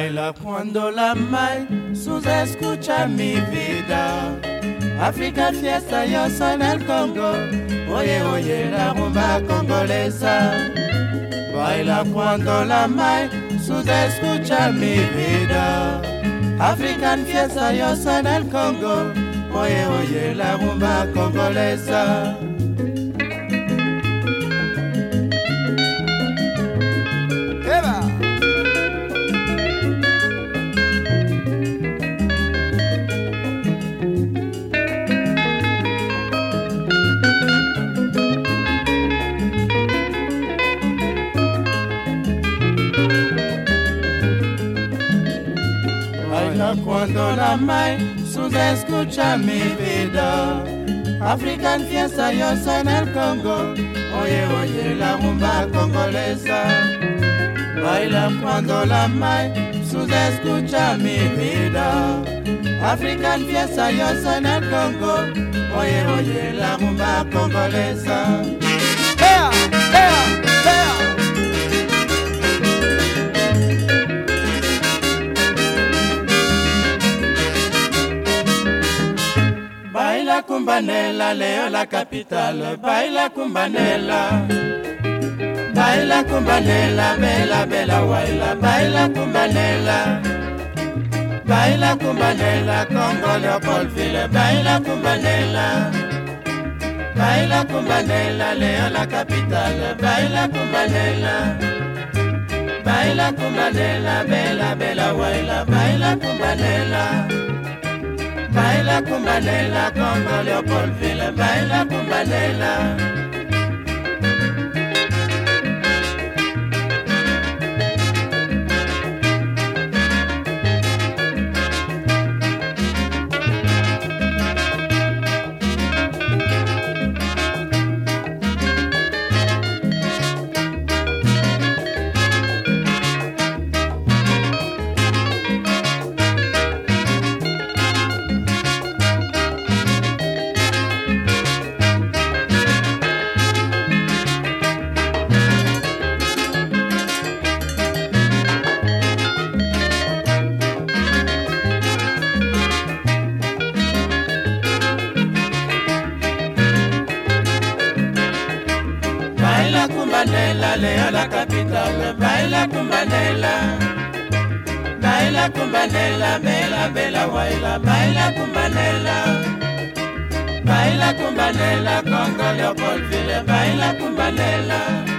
Baila cuando la mai sus escucha mi vida. África fiesta, yo soy el Congo. Oye, oye, la rumba congolesa. Baila cuando la mai sus escucha mi vida. African fiesta, yo soy el Congo. Oye, oye, la rumba congolesa. Baila cuando la mai sus escucha mi vida. African fiesta, yo soy en el Congo. Oye, oye, la rumba congolesa. Baila cuando la mai sus escucha mi vida. African fiesta, yo soy en el Congo. Oye, oye, la rumba congolesa. Baila cumbanela, leo la capital. Baila cumbanela. Baila cumbanela, bela bela waila. Baila cumbanela. Baila cumbanela, Congo Leopoldville. Baila cumbanela. Baila cumbanela, leo la capital. Baila cumbanela. Baila cumbanela, bela bela waila. Baila cumbanela. kumbalela kumbalela kondole opolvile baila kumbalela. kumbanela a la capitale baila kumbanela. Baila kumbanela mela bela waila baila kumbanela. Baila kumbanela congo leopold ville baila kumbanela.